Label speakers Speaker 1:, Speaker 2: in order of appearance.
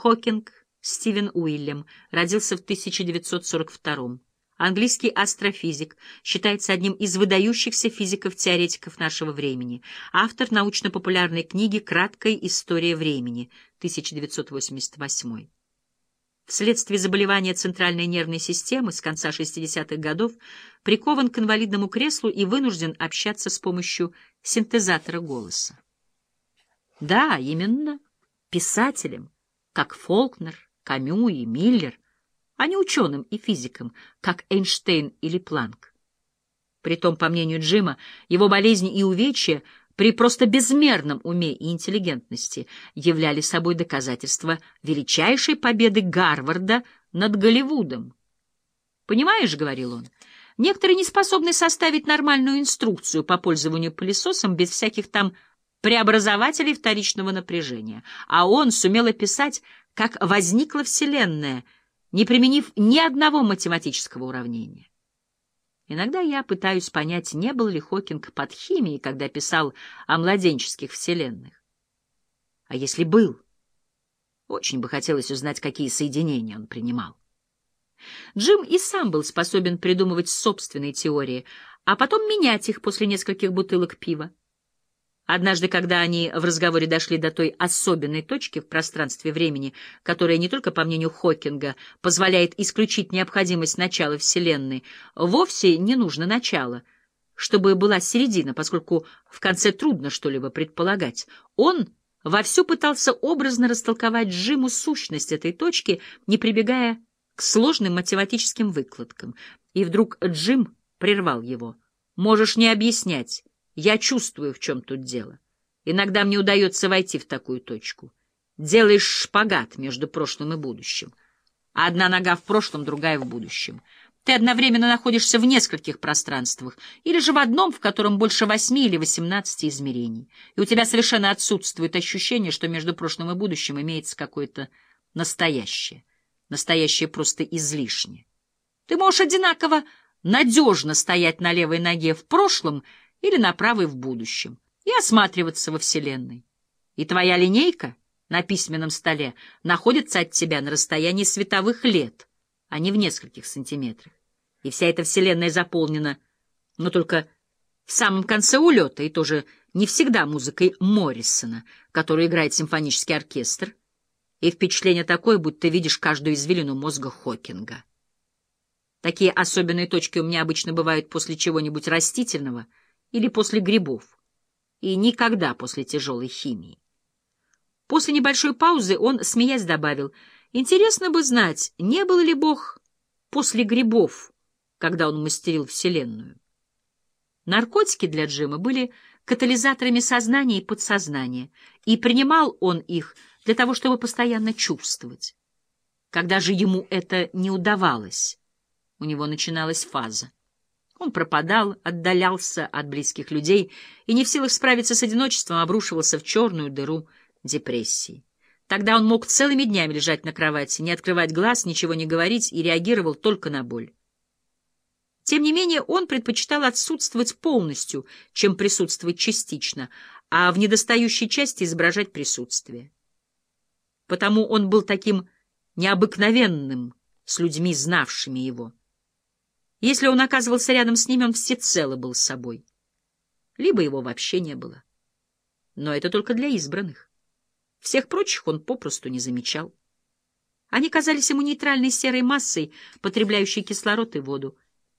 Speaker 1: Хокинг Стивен Уильям родился в 1942 Английский астрофизик, считается одним из выдающихся физиков-теоретиков нашего времени, автор научно-популярной книги «Краткая история времени» 1988. Вследствие заболевания центральной нервной системы с конца 60-х годов прикован к инвалидному креслу и вынужден общаться с помощью синтезатора голоса. Да, именно писателем, как Фолкнер, Камю и Миллер, а не ученым и физиком, как Эйнштейн или Планк. Притом, по мнению Джима, его болезни и увечья при просто безмерном уме и интеллигентности являли собой доказательство величайшей победы Гарварда над Голливудом. «Понимаешь, — говорил он, — некоторые не способны составить нормальную инструкцию по пользованию пылесосом без всяких там преобразователей вторичного напряжения, а он сумел описать, как возникла Вселенная, не применив ни одного математического уравнения. Иногда я пытаюсь понять, не был ли Хокинг под химией, когда писал о младенческих вселенных. А если был? Очень бы хотелось узнать, какие соединения он принимал. Джим и сам был способен придумывать собственные теории, а потом менять их после нескольких бутылок пива. Однажды, когда они в разговоре дошли до той особенной точки в пространстве времени, которая не только, по мнению Хокинга, позволяет исключить необходимость начала Вселенной, вовсе не нужно начало, чтобы была середина, поскольку в конце трудно что-либо предполагать, он вовсю пытался образно растолковать Джиму сущность этой точки, не прибегая к сложным математическим выкладкам. И вдруг Джим прервал его. «Можешь не объяснять». Я чувствую, в чем тут дело. Иногда мне удается войти в такую точку. Делаешь шпагат между прошлым и будущим. Одна нога в прошлом, другая в будущем. Ты одновременно находишься в нескольких пространствах, или же в одном, в котором больше восьми или восемнадцати измерений. И у тебя совершенно отсутствует ощущение, что между прошлым и будущим имеется какое-то настоящее. Настоящее просто излишне. Ты можешь одинаково надежно стоять на левой ноге в прошлом или на правой в будущем, и осматриваться во Вселенной. И твоя линейка на письменном столе находится от тебя на расстоянии световых лет, а не в нескольких сантиметрах. И вся эта Вселенная заполнена, но только в самом конце улета, и тоже не всегда музыкой Моррисона, которую играет симфонический оркестр, и впечатление такое, будто видишь каждую извилину мозга Хокинга. Такие особенные точки у меня обычно бывают после чего-нибудь растительного — или после грибов, и никогда после тяжелой химии. После небольшой паузы он, смеясь, добавил, «Интересно бы знать, не был ли Бог после грибов, когда он мастерил Вселенную?» Наркотики для Джима были катализаторами сознания и подсознания, и принимал он их для того, чтобы постоянно чувствовать. Когда же ему это не удавалось, у него начиналась фаза. Он пропадал, отдалялся от близких людей и, не в силах справиться с одиночеством, обрушивался в черную дыру депрессии. Тогда он мог целыми днями лежать на кровати, не открывать глаз, ничего не говорить и реагировал только на боль. Тем не менее, он предпочитал отсутствовать полностью, чем присутствовать частично, а в недостающей части изображать присутствие. Потому он был таким необыкновенным с людьми, знавшими его. Если он оказывался рядом с ними, он всецело был собой. Либо его вообще не было. Но это только для избранных. Всех прочих он попросту не замечал. Они казались ему нейтральной серой массой, потребляющей кислород и воду,